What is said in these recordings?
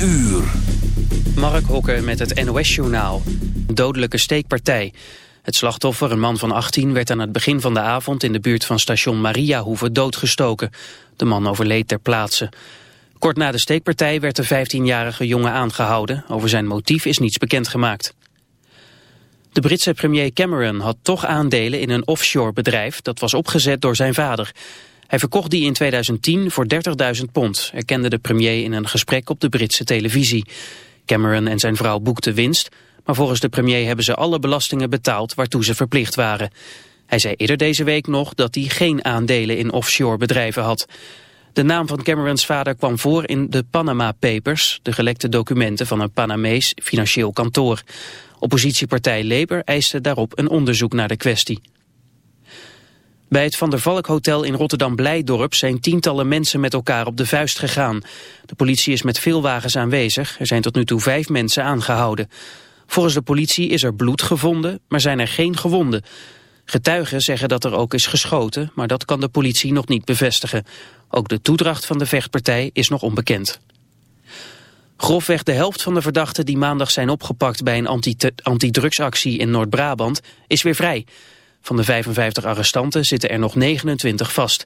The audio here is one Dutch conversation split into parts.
uur. Mark Hokker met het NOS-journaal. Dodelijke steekpartij. Het slachtoffer, een man van 18, werd aan het begin van de avond... in de buurt van station Mariahoeve doodgestoken. De man overleed ter plaatse. Kort na de steekpartij werd de 15-jarige jongen aangehouden. Over zijn motief is niets bekendgemaakt. De Britse premier Cameron had toch aandelen in een offshore bedrijf... dat was opgezet door zijn vader... Hij verkocht die in 2010 voor 30.000 pond, erkende de premier in een gesprek op de Britse televisie. Cameron en zijn vrouw boekten winst, maar volgens de premier hebben ze alle belastingen betaald waartoe ze verplicht waren. Hij zei eerder deze week nog dat hij geen aandelen in offshore bedrijven had. De naam van Camerons vader kwam voor in de Panama Papers, de gelekte documenten van een Panamees financieel kantoor. Oppositiepartij Labour eiste daarop een onderzoek naar de kwestie. Bij het Van der Valk Hotel in Rotterdam-Blijdorp zijn tientallen mensen met elkaar op de vuist gegaan. De politie is met veel wagens aanwezig. Er zijn tot nu toe vijf mensen aangehouden. Volgens de politie is er bloed gevonden, maar zijn er geen gewonden. Getuigen zeggen dat er ook is geschoten, maar dat kan de politie nog niet bevestigen. Ook de toedracht van de vechtpartij is nog onbekend. Grofweg de helft van de verdachten die maandag zijn opgepakt bij een antidrugsactie in Noord-Brabant is weer vrij. Van de 55 arrestanten zitten er nog 29 vast.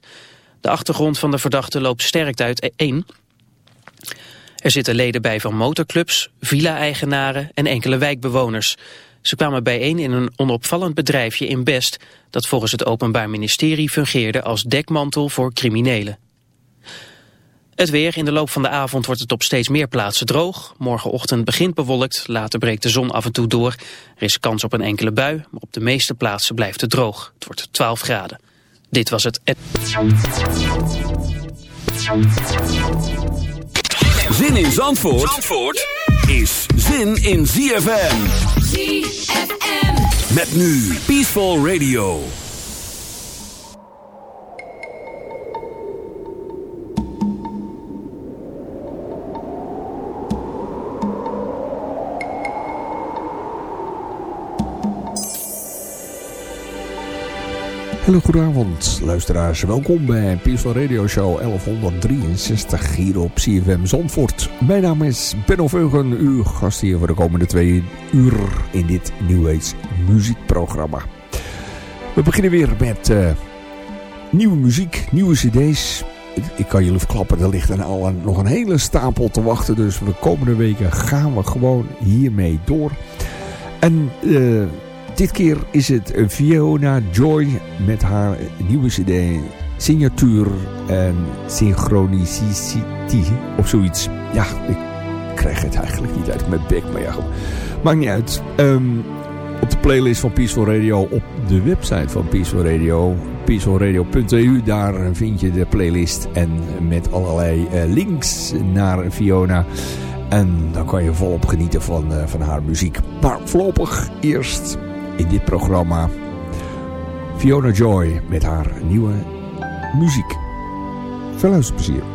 De achtergrond van de verdachte loopt sterk uit één. Er zitten leden bij van motorclubs, villa-eigenaren en enkele wijkbewoners. Ze kwamen bijeen in een onopvallend bedrijfje in Best... dat volgens het Openbaar Ministerie fungeerde als dekmantel voor criminelen. Het weer. In de loop van de avond wordt het op steeds meer plaatsen droog. Morgenochtend begint bewolkt, later breekt de zon af en toe door. Er is kans op een enkele bui, maar op de meeste plaatsen blijft het droog. Het wordt 12 graden. Dit was het... Zin in Zandvoort, Zandvoort is zin in ZFM. ZFM. Met nu Peaceful Radio. Hele goedenavond, luisteraars. Welkom bij Peaceful Radio Show 1163 hier op CFM Zandvoort. Mijn naam is Benno Veugen, uw gast hier voor de komende twee uur in dit Age muziekprogramma. We beginnen weer met uh, nieuwe muziek, nieuwe cd's. Ik kan jullie verklappen, er ligt er al een, nog een hele stapel te wachten. Dus de komende weken gaan we gewoon hiermee door. En... Uh, dit keer is het Fiona Joy met haar nieuwe cd Signatuur en Synchronicity of zoiets. Ja, ik krijg het eigenlijk niet uit mijn bek, maar ja, goed. maakt niet uit. Um, op de playlist van Peaceful Radio op de website van Peaceful Radio, peacefulradio.eu, daar vind je de playlist en met allerlei uh, links naar Fiona. En dan kan je volop genieten van, uh, van haar muziek. Maar voorlopig eerst in dit programma Fiona Joy met haar nieuwe muziek. Veel luisterplezier.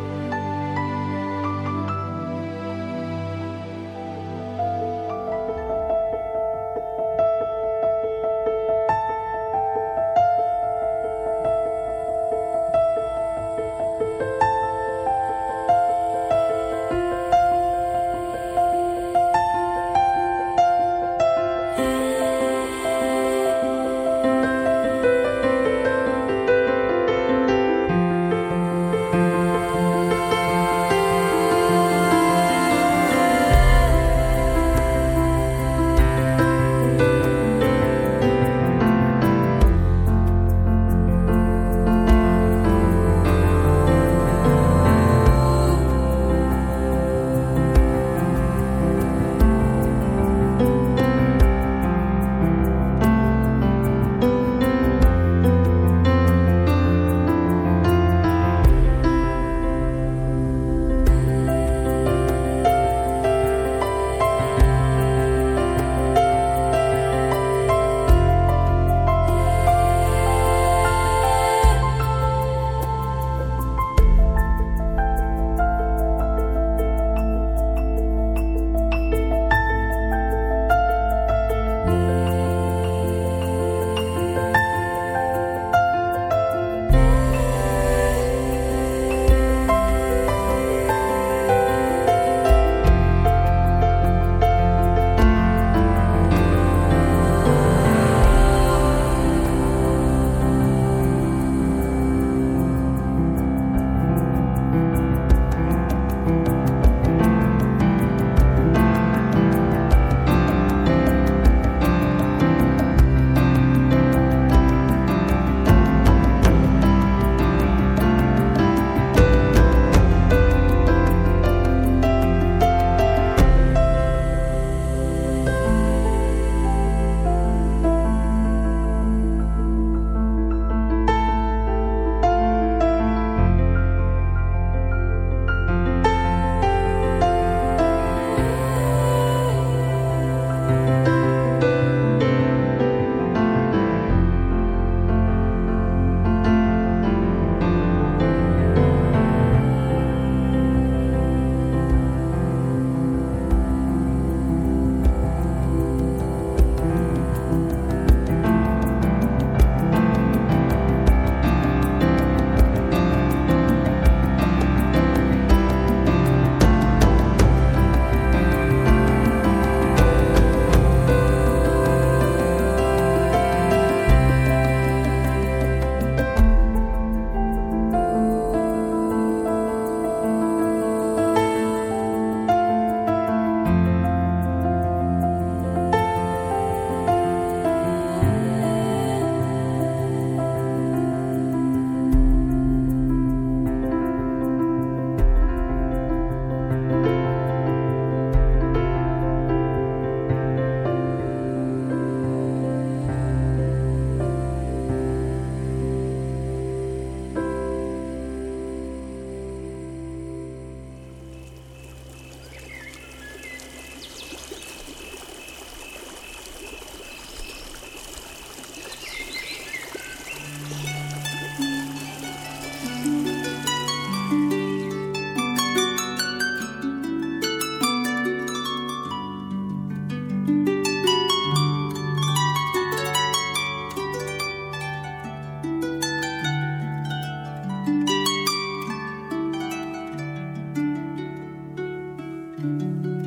Música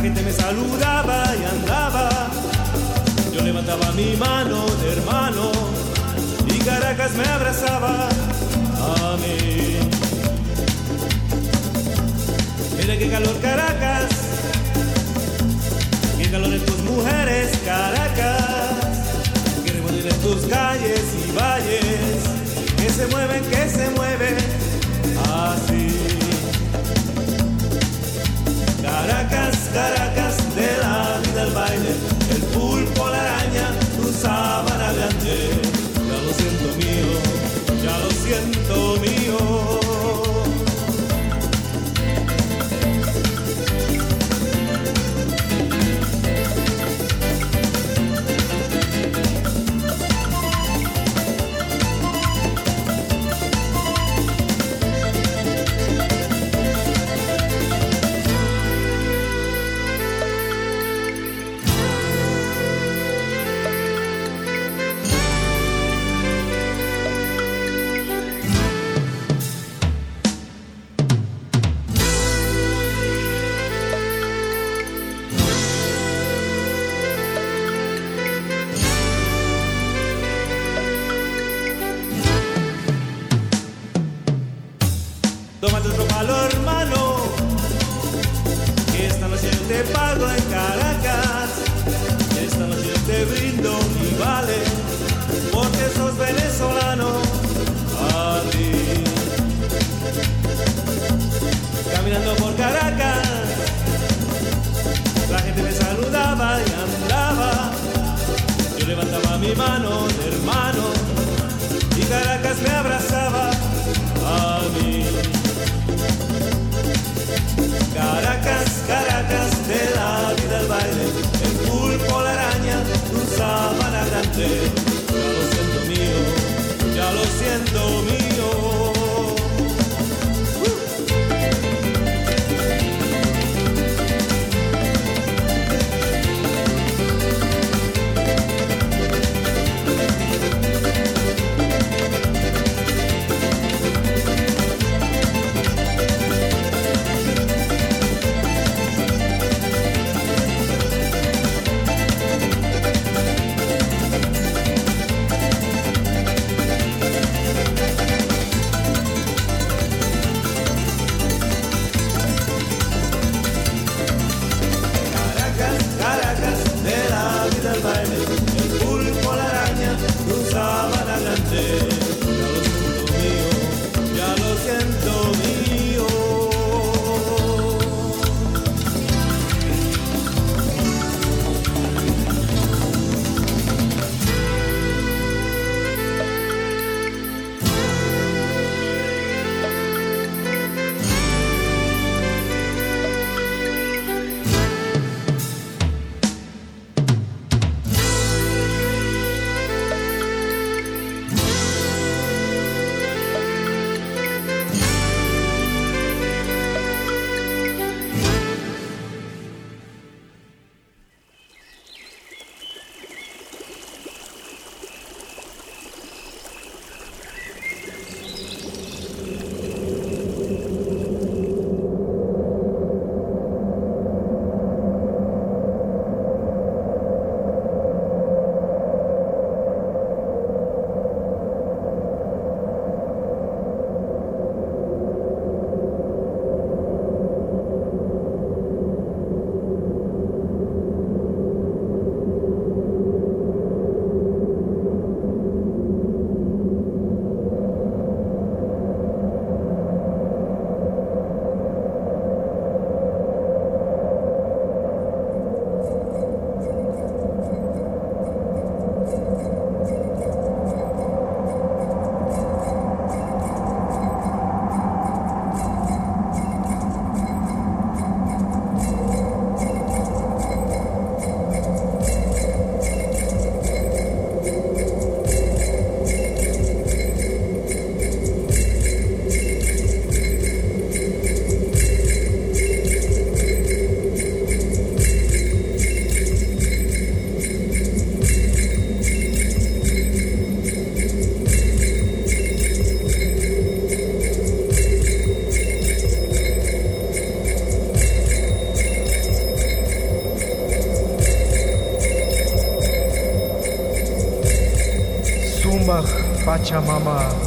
gente me saludaba y andaba. Yo levantaba mi mano de hermano y Caracas me abrazaba a mí. Mira qué calor Caracas, qué calor en tus mujeres Caracas, queremos ir en tus calles y valles, que se mueven, que se mueven así. Caracas, Caracas, de la vida al baile, el pulpo, la araña, tu sábana grande, ya lo siento mío, ya lo siento mío. 家妈妈。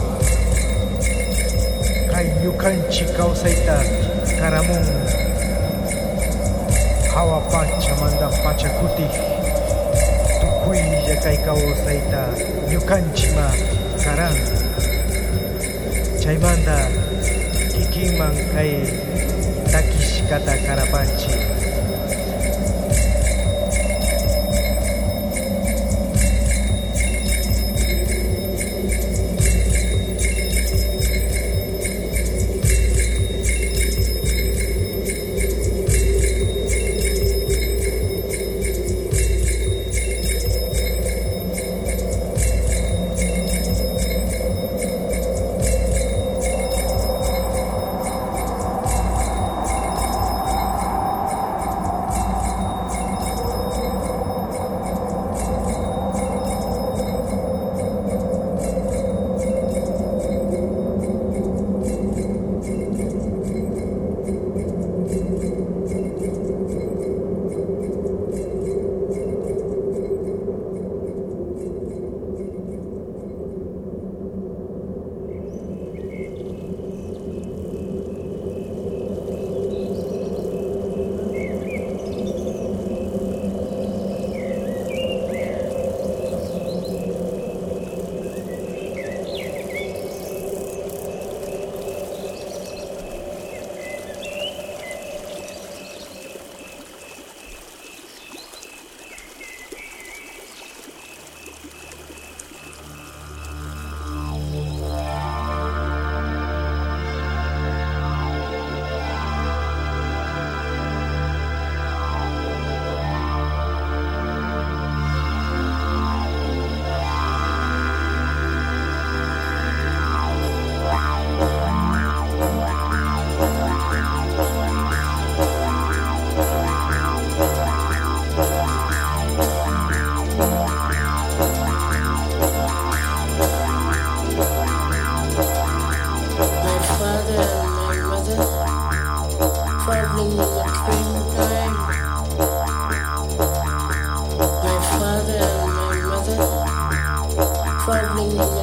traveling alone.